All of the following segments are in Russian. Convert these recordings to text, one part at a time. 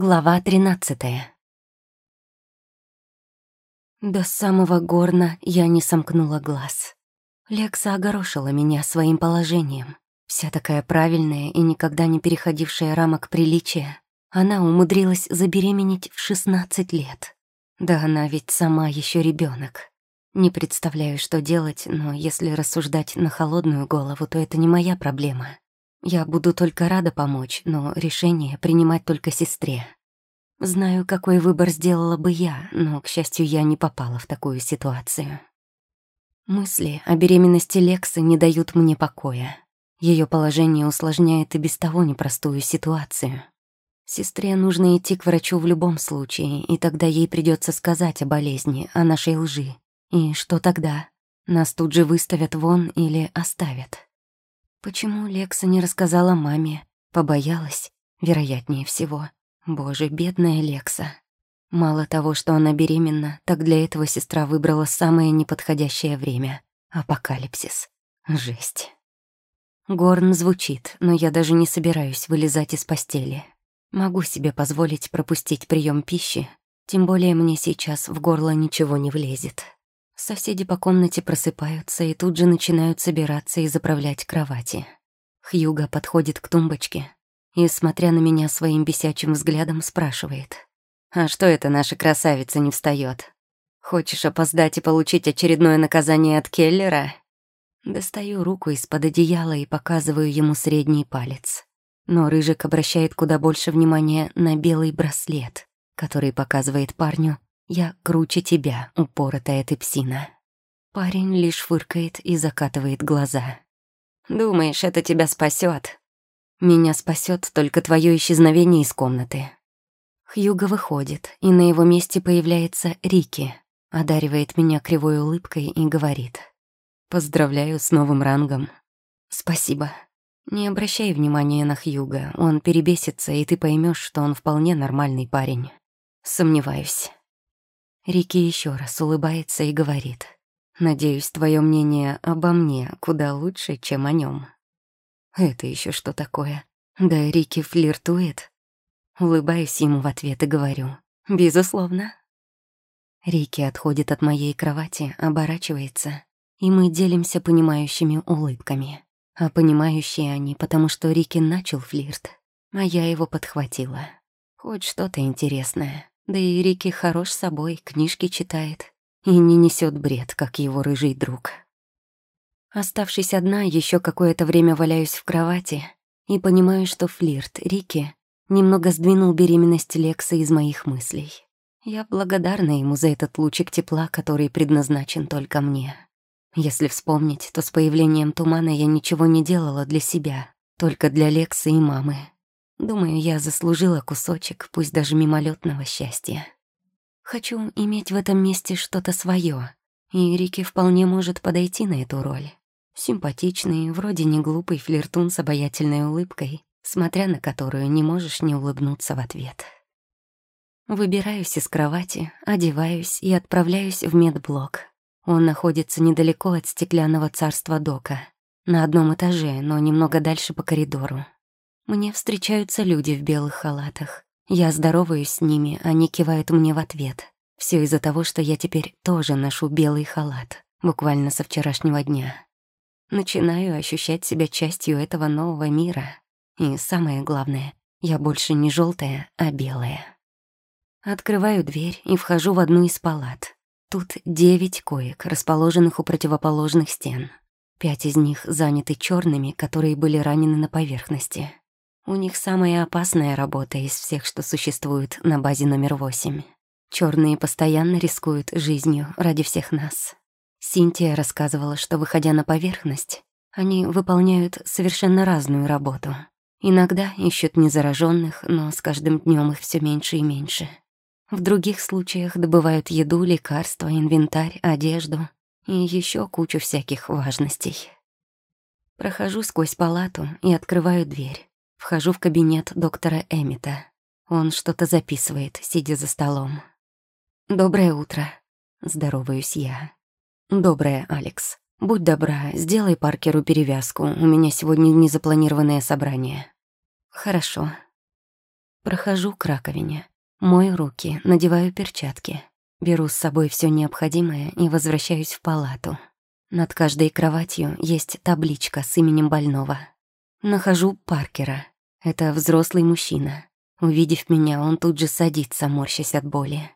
Глава тринадцатая. До самого горна я не сомкнула глаз. Лекса огорошила меня своим положением. Вся такая правильная и никогда не переходившая рамок приличия. Она умудрилась забеременеть в 16 лет. Да она ведь сама еще ребенок. Не представляю, что делать, но если рассуждать на холодную голову, то это не моя проблема. Я буду только рада помочь, но решение принимать только сестре. Знаю, какой выбор сделала бы я, но, к счастью, я не попала в такую ситуацию. Мысли о беременности Лексы не дают мне покоя. Ее положение усложняет и без того непростую ситуацию. Сестре нужно идти к врачу в любом случае, и тогда ей придется сказать о болезни, о нашей лжи. И что тогда? Нас тут же выставят вон или оставят. Почему Лекса не рассказала маме? Побоялась? Вероятнее всего. Боже, бедная Лекса. Мало того, что она беременна, так для этого сестра выбрала самое неподходящее время — апокалипсис. Жесть. Горн звучит, но я даже не собираюсь вылезать из постели. Могу себе позволить пропустить прием пищи, тем более мне сейчас в горло ничего не влезет. Соседи по комнате просыпаются и тут же начинают собираться и заправлять кровати. Хьюга подходит к тумбочке и, смотря на меня своим бесячим взглядом, спрашивает. «А что это наша красавица не встает? Хочешь опоздать и получить очередное наказание от Келлера?» Достаю руку из-под одеяла и показываю ему средний палец. Но Рыжик обращает куда больше внимания на белый браслет, который показывает парню, я круче тебя, упоротая ты псина. Парень лишь фыркает и закатывает глаза. Думаешь, это тебя спасет? Меня спасет только твое исчезновение из комнаты. Хьюго выходит, и на его месте появляется Рики, одаривает меня кривой улыбкой и говорит. «Поздравляю с новым рангом». «Спасибо». Не обращай внимания на Хьюга, он перебесится, и ты поймешь, что он вполне нормальный парень. Сомневаюсь. Рики еще раз улыбается и говорит. «Надеюсь, твое мнение обо мне куда лучше, чем о нем. Это еще что такое? Да Рики флиртует. Улыбаюсь ему в ответ и говорю. «Безусловно». Рики отходит от моей кровати, оборачивается, и мы делимся понимающими улыбками. А понимающие они, потому что Рики начал флирт, а я его подхватила. Хоть что-то интересное. Да и Рики хорош собой, книжки читает и не несет бред, как его рыжий друг. Оставшись одна, еще какое-то время валяюсь в кровати и понимаю, что флирт Рики немного сдвинул беременность Лекса из моих мыслей. Я благодарна ему за этот лучик тепла, который предназначен только мне. Если вспомнить, то с появлением тумана я ничего не делала для себя, только для Лекса и мамы. Думаю, я заслужила кусочек, пусть даже мимолетного счастья. Хочу иметь в этом месте что-то свое, и Рики вполне может подойти на эту роль. Симпатичный, вроде не глупый флиртун с обаятельной улыбкой, смотря на которую не можешь не улыбнуться в ответ. Выбираюсь из кровати, одеваюсь и отправляюсь в медблок. Он находится недалеко от стеклянного царства Дока, на одном этаже, но немного дальше по коридору. Мне встречаются люди в белых халатах. Я здороваюсь с ними, они кивают мне в ответ. Все из-за того, что я теперь тоже ношу белый халат, буквально со вчерашнего дня. Начинаю ощущать себя частью этого нового мира. И самое главное, я больше не желтая, а белая. Открываю дверь и вхожу в одну из палат. Тут девять коек, расположенных у противоположных стен. Пять из них заняты черными, которые были ранены на поверхности. У них самая опасная работа из всех, что существует на базе номер восемь. Черные постоянно рискуют жизнью ради всех нас. Синтия рассказывала, что, выходя на поверхность, они выполняют совершенно разную работу. Иногда ищут незараженных, но с каждым днем их все меньше и меньше. В других случаях добывают еду, лекарства, инвентарь, одежду и еще кучу всяких важностей. Прохожу сквозь палату и открываю дверь. Вхожу в кабинет доктора Эмита. Он что-то записывает, сидя за столом. «Доброе утро», — здороваюсь я. «Доброе, Алекс. Будь добра, сделай Паркеру перевязку. У меня сегодня незапланированное собрание». «Хорошо». Прохожу к раковине, мою руки, надеваю перчатки, беру с собой все необходимое и возвращаюсь в палату. Над каждой кроватью есть табличка с именем больного. Нахожу Паркера. Это взрослый мужчина. Увидев меня, он тут же садится, морщась от боли.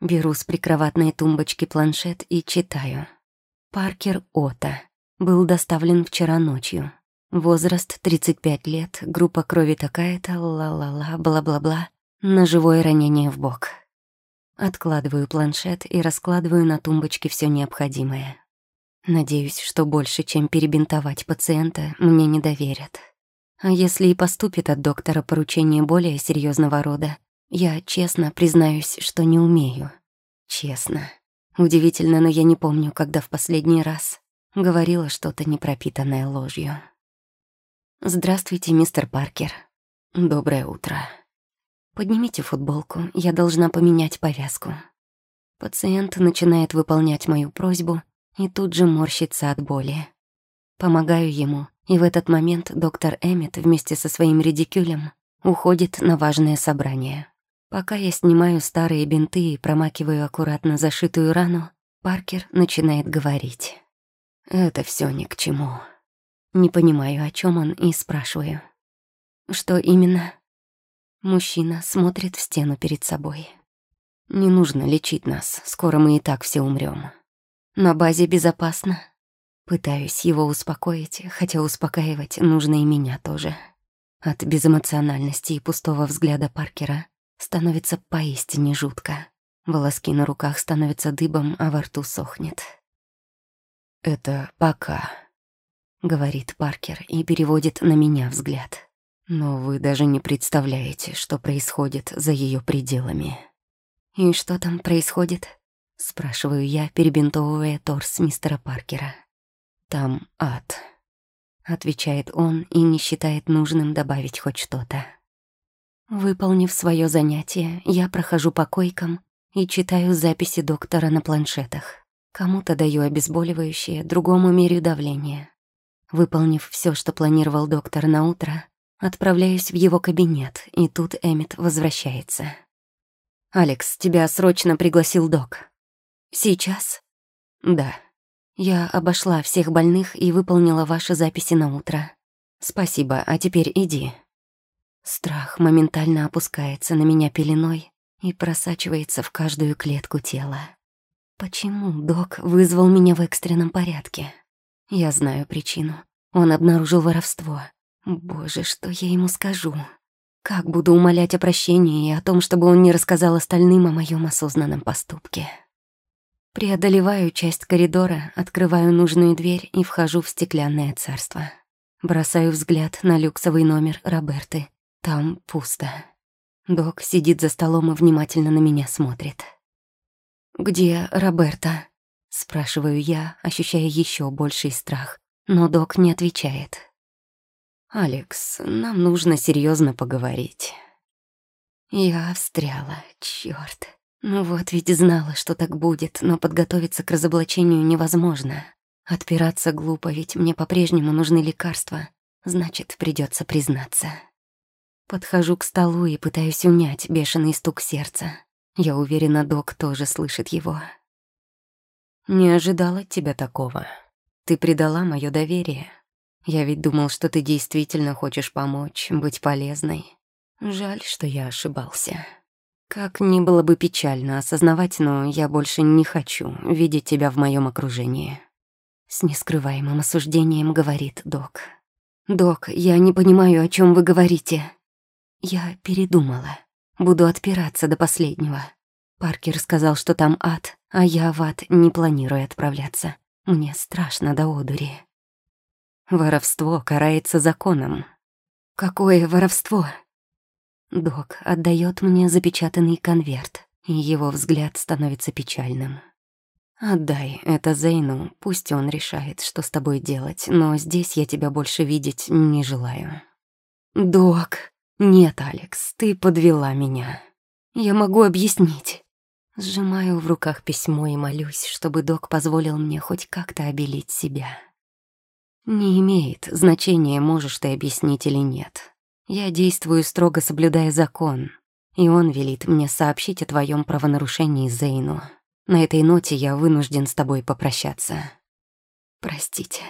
Беру с прикроватной тумбочки планшет и читаю. Паркер Ота. Был доставлен вчера ночью. Возраст 35 лет, группа крови такая-то, ла-ла-ла, бла-бла-бла. Ножевое ранение в бок. Откладываю планшет и раскладываю на тумбочке все необходимое. Надеюсь, что больше, чем перебинтовать пациента, мне не доверят. А если и поступит от доктора поручение более серьезного рода, я честно признаюсь, что не умею. Честно. Удивительно, но я не помню, когда в последний раз говорила что-то непропитанное ложью. «Здравствуйте, мистер Паркер. Доброе утро. Поднимите футболку, я должна поменять повязку». Пациент начинает выполнять мою просьбу, и тут же морщится от боли. Помогаю ему, и в этот момент доктор Эммет вместе со своим редикюлем уходит на важное собрание. Пока я снимаю старые бинты и промакиваю аккуратно зашитую рану, Паркер начинает говорить. «Это все ни к чему». Не понимаю, о чем он, и спрашиваю. «Что именно?» Мужчина смотрит в стену перед собой. «Не нужно лечить нас, скоро мы и так все умрем. На базе безопасно. Пытаюсь его успокоить, хотя успокаивать нужно и меня тоже. От безэмоциональности и пустого взгляда Паркера становится поистине жутко. Волоски на руках становятся дыбом, а во рту сохнет. «Это пока», — говорит Паркер и переводит на меня взгляд. «Но вы даже не представляете, что происходит за ее пределами». «И что там происходит?» — спрашиваю я, перебинтовывая торс мистера Паркера. «Там ад», — отвечает он и не считает нужным добавить хоть что-то. Выполнив свое занятие, я прохожу по койкам и читаю записи доктора на планшетах. Кому-то даю обезболивающее, другому мерю давление. Выполнив все, что планировал доктор на утро, отправляюсь в его кабинет, и тут Эммет возвращается. «Алекс, тебя срочно пригласил док», «Сейчас?» «Да. Я обошла всех больных и выполнила ваши записи на утро. Спасибо, а теперь иди». Страх моментально опускается на меня пеленой и просачивается в каждую клетку тела. Почему док вызвал меня в экстренном порядке? Я знаю причину. Он обнаружил воровство. Боже, что я ему скажу? Как буду умолять о прощении и о том, чтобы он не рассказал остальным о моем осознанном поступке? Преодолеваю часть коридора, открываю нужную дверь и вхожу в стеклянное царство. Бросаю взгляд на люксовый номер Роберты. Там пусто. Док сидит за столом и внимательно на меня смотрит. «Где Роберта?» — спрашиваю я, ощущая еще больший страх. Но док не отвечает. «Алекс, нам нужно серьезно поговорить». Я встряла, черт. Ну вот ведь знала, что так будет, но подготовиться к разоблачению невозможно. Отпираться глупо, ведь мне по-прежнему нужны лекарства. Значит, придется признаться. Подхожу к столу и пытаюсь унять бешеный стук сердца. Я уверена, док тоже слышит его. «Не ожидала тебя такого. Ты предала мое доверие. Я ведь думал, что ты действительно хочешь помочь, быть полезной. Жаль, что я ошибался». Как ни было бы печально осознавать, но я больше не хочу видеть тебя в моем окружении. С нескрываемым осуждением говорит док. «Док, я не понимаю, о чем вы говорите». Я передумала. Буду отпираться до последнего. Паркер сказал, что там ад, а я в ад не планирую отправляться. Мне страшно до одури. Воровство карается законом. Какое воровство? Док отдает мне запечатанный конверт, и его взгляд становится печальным. «Отдай это Зейну, пусть он решает, что с тобой делать, но здесь я тебя больше видеть не желаю». «Док, нет, Алекс, ты подвела меня. Я могу объяснить». Сжимаю в руках письмо и молюсь, чтобы док позволил мне хоть как-то обелить себя. Не имеет значения, можешь ты объяснить или нет. Я действую строго соблюдая закон, и он велит мне сообщить о твоем правонарушении Зейну. На этой ноте я вынужден с тобой попрощаться. Простите,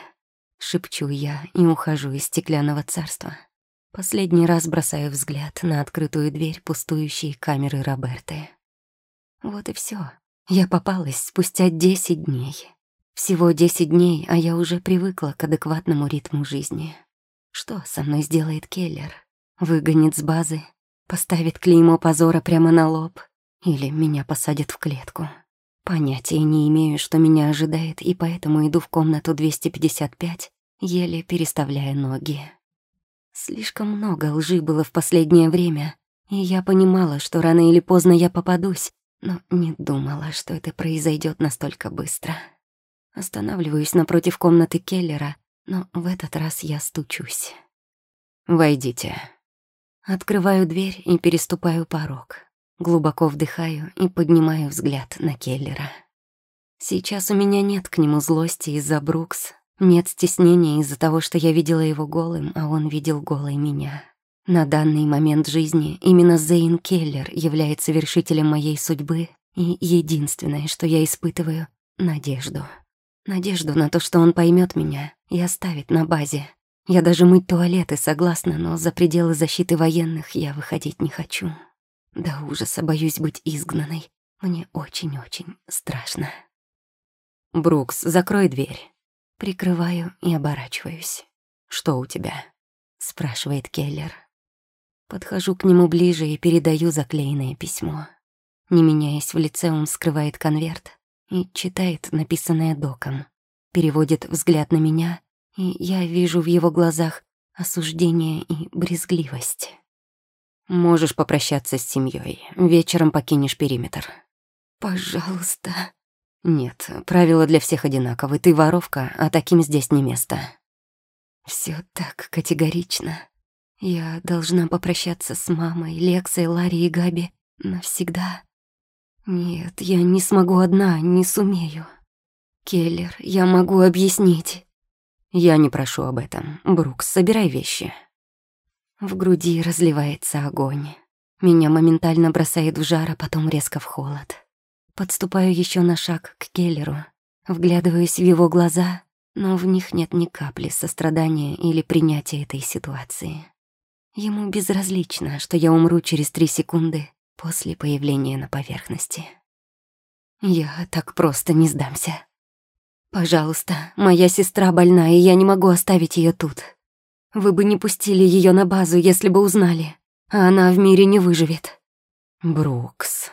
шепчу я и ухожу из стеклянного царства. Последний раз бросаю взгляд на открытую дверь пустующей камеры Роберты. Вот и все. Я попалась спустя десять дней. Всего десять дней, а я уже привыкла к адекватному ритму жизни. Что со мной сделает Келлер? Выгонит с базы? Поставит клеймо позора прямо на лоб? Или меня посадят в клетку? Понятия не имею, что меня ожидает, и поэтому иду в комнату 255, еле переставляя ноги. Слишком много лжи было в последнее время, и я понимала, что рано или поздно я попадусь, но не думала, что это произойдет настолько быстро. Останавливаюсь напротив комнаты Келлера, но в этот раз я стучусь. «Войдите». Открываю дверь и переступаю порог. Глубоко вдыхаю и поднимаю взгляд на Келлера. Сейчас у меня нет к нему злости из-за Брукс, нет стеснения из-за того, что я видела его голым, а он видел голой меня. На данный момент жизни именно Зейн Келлер является вершителем моей судьбы, и единственное, что я испытываю — надежду. Надежду на то, что он поймет меня и оставит на базе. Я даже мыть туалеты согласна, но за пределы защиты военных я выходить не хочу. До ужаса боюсь быть изгнанной. Мне очень-очень страшно. «Брукс, закрой дверь». Прикрываю и оборачиваюсь. «Что у тебя?» — спрашивает Келлер. Подхожу к нему ближе и передаю заклеенное письмо. Не меняясь в лице, он скрывает конверт и читает написанное доком. Переводит взгляд на меня, и я вижу в его глазах осуждение и брезгливость. Можешь попрощаться с семьей. Вечером покинешь периметр. Пожалуйста. Нет, правила для всех одинаковы. Ты воровка, а таким здесь не место. Все так категорично. Я должна попрощаться с мамой, Лексой, Ларри и Габи навсегда. Нет, я не смогу одна, не сумею. Келлер, я могу объяснить. Я не прошу об этом. Брукс, собирай вещи. В груди разливается огонь. Меня моментально бросает в жар, а потом резко в холод. Подступаю еще на шаг к Келлеру, вглядываюсь в его глаза, но в них нет ни капли сострадания или принятия этой ситуации. Ему безразлично, что я умру через три секунды после появления на поверхности. Я так просто не сдамся. Пожалуйста, моя сестра больна, и я не могу оставить ее тут. Вы бы не пустили ее на базу, если бы узнали. А она в мире не выживет. Брукс.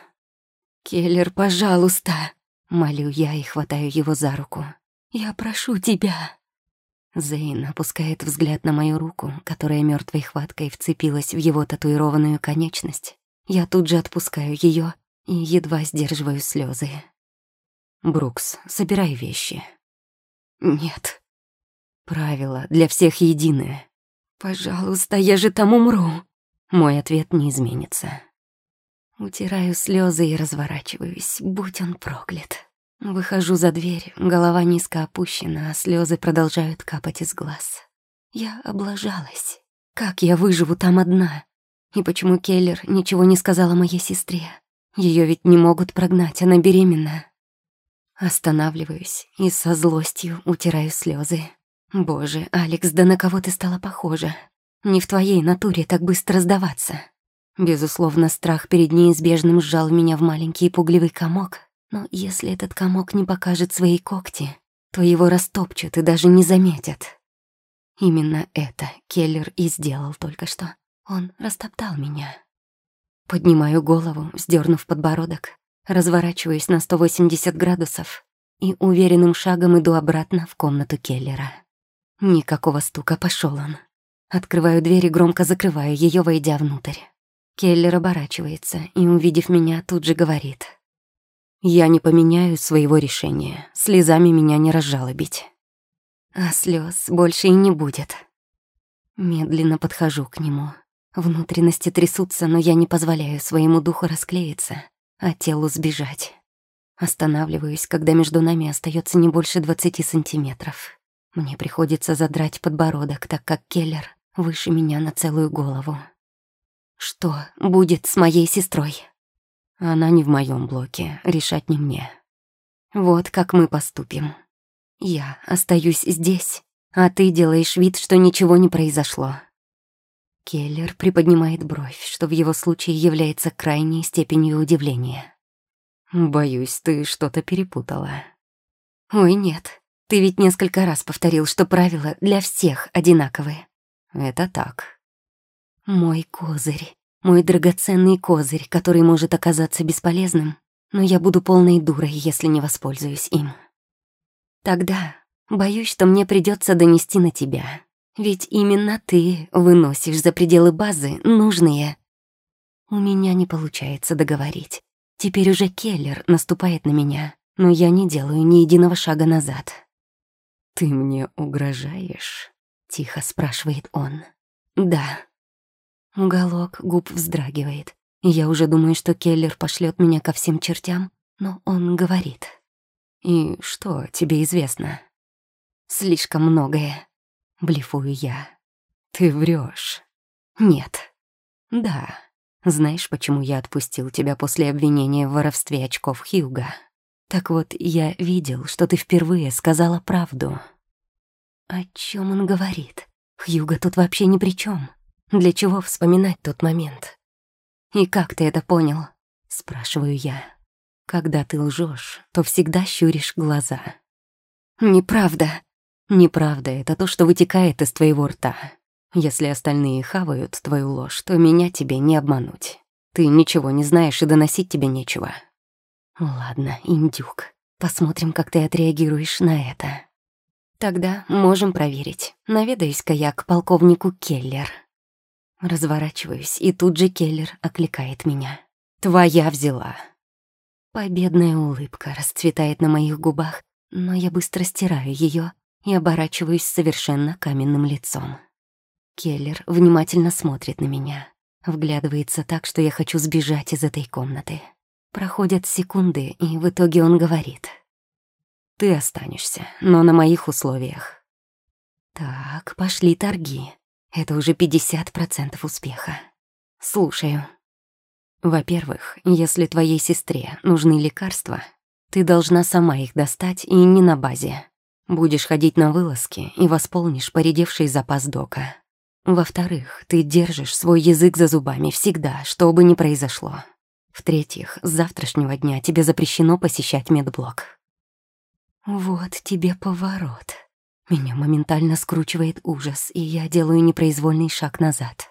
Келлер, пожалуйста. Молю я и хватаю его за руку. Я прошу тебя. Зейн опускает взгляд на мою руку, которая мертвой хваткой вцепилась в его татуированную конечность. Я тут же отпускаю ее и едва сдерживаю слезы. Брукс, собирай вещи. Нет. Правила для всех единое. «Пожалуйста, я же там умру!» Мой ответ не изменится. Утираю слезы и разворачиваюсь, будь он проклят. Выхожу за дверь, голова низко опущена, а слезы продолжают капать из глаз. Я облажалась. Как я выживу там одна? И почему Келлер ничего не сказал о моей сестре? Ее ведь не могут прогнать, она беременна. Останавливаюсь и со злостью утираю слезы. Боже, Алекс, да на кого ты стала похожа? Не в твоей натуре так быстро сдаваться. Безусловно, страх перед неизбежным сжал меня в маленький пугливый комок, но если этот комок не покажет свои когти, то его растопчут и даже не заметят. Именно это Келлер и сделал только что. Он растоптал меня. Поднимаю голову, вздернув подбородок, разворачиваюсь на 180 градусов и уверенным шагом иду обратно в комнату Келлера. Никакого стука, пошел он. Открываю дверь и громко закрываю ее, войдя внутрь. Келлер оборачивается и, увидев меня, тут же говорит. «Я не поменяю своего решения. Слезами меня не разжалобить». А слез больше и не будет. Медленно подхожу к нему. Внутренности трясутся, но я не позволяю своему духу расклеиться, а телу сбежать. Останавливаюсь, когда между нами остается не больше двадцати сантиметров. Мне приходится задрать подбородок, так как Келлер выше меня на целую голову. Что будет с моей сестрой? Она не в моем блоке, решать не мне. Вот как мы поступим. Я остаюсь здесь, а ты делаешь вид, что ничего не произошло. Келлер приподнимает бровь, что в его случае является крайней степенью удивления. «Боюсь, ты что-то перепутала». «Ой, нет. Ты ведь несколько раз повторил, что правила для всех одинаковые». «Это так». «Мой козырь. Мой драгоценный козырь, который может оказаться бесполезным, но я буду полной дурой, если не воспользуюсь им. Тогда боюсь, что мне придется донести на тебя. Ведь именно ты выносишь за пределы базы нужные. У меня не получается договорить. Теперь уже Келлер наступает на меня, но я не делаю ни единого шага назад. «Ты мне угрожаешь?» — тихо спрашивает он. «Да». Уголок губ вздрагивает. Я уже думаю, что Келлер пошлет меня ко всем чертям, но он говорит. «И что тебе известно?» «Слишком многое», — блефую я. «Ты врешь. «Нет». «Да. Знаешь, почему я отпустил тебя после обвинения в воровстве очков Хьюга?» Так вот, я видел, что ты впервые сказала правду. О чем он говорит? Хьюга тут вообще ни при чем. Для чего вспоминать тот момент? И как ты это понял? Спрашиваю я. Когда ты лжешь, то всегда щуришь глаза. Неправда. Неправда — это то, что вытекает из твоего рта. Если остальные хавают твою ложь, то меня тебе не обмануть. Ты ничего не знаешь и доносить тебе нечего. Ладно, индюк, посмотрим, как ты отреагируешь на это. Тогда можем проверить. Наведаюсь-ка я к полковнику Келлер. Разворачиваюсь, и тут же Келлер окликает меня. «Твоя взяла». Победная улыбка расцветает на моих губах, но я быстро стираю ее и оборачиваюсь совершенно каменным лицом. Келлер внимательно смотрит на меня, вглядывается так, что я хочу сбежать из этой комнаты. Проходят секунды, и в итоге он говорит. «Ты останешься, но на моих условиях». Так, пошли торги. Это уже 50% успеха. Слушаю. Во-первых, если твоей сестре нужны лекарства, ты должна сама их достать и не на базе. Будешь ходить на вылазки и восполнишь поредевший запас дока. Во-вторых, ты держишь свой язык за зубами всегда, что бы ни произошло. В-третьих, с завтрашнего дня тебе запрещено посещать медблок. Вот тебе поворот. Меня моментально скручивает ужас, и я делаю непроизвольный шаг назад.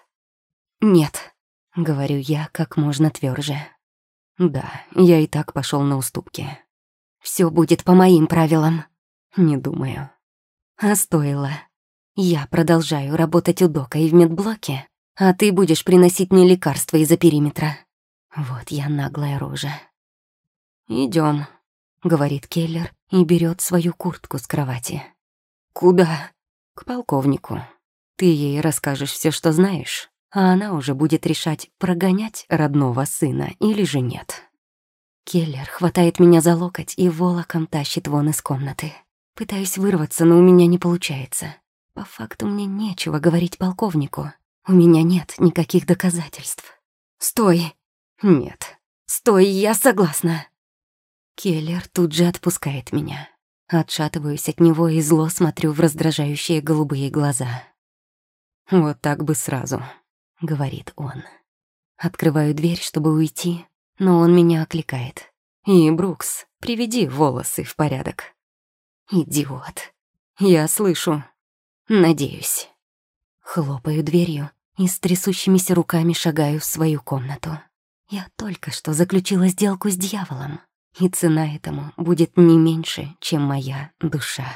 «Нет», — говорю я как можно тверже. «Да, я и так пошел на уступки. Все будет по моим правилам». «Не думаю». «А стоило. Я продолжаю работать у Дока и в медблоке, а ты будешь приносить мне лекарства из-за периметра. Вот я наглая рожа. Идем, говорит Келлер и берет свою куртку с кровати. Куда? К полковнику. Ты ей расскажешь все, что знаешь, а она уже будет решать, прогонять родного сына или же нет. Келлер хватает меня за локоть и волоком тащит вон из комнаты. Пытаюсь вырваться, но у меня не получается. По факту мне нечего говорить полковнику. У меня нет никаких доказательств. «Стой!» «Нет. Стой, я согласна». Келлер тут же отпускает меня. Отшатываюсь от него и зло смотрю в раздражающие голубые глаза. «Вот так бы сразу», — говорит он. Открываю дверь, чтобы уйти, но он меня окликает. «И, Брукс, приведи волосы в порядок». «Идиот. Я слышу. Надеюсь». Хлопаю дверью и с трясущимися руками шагаю в свою комнату. Я только что заключила сделку с дьяволом, и цена этому будет не меньше, чем моя душа.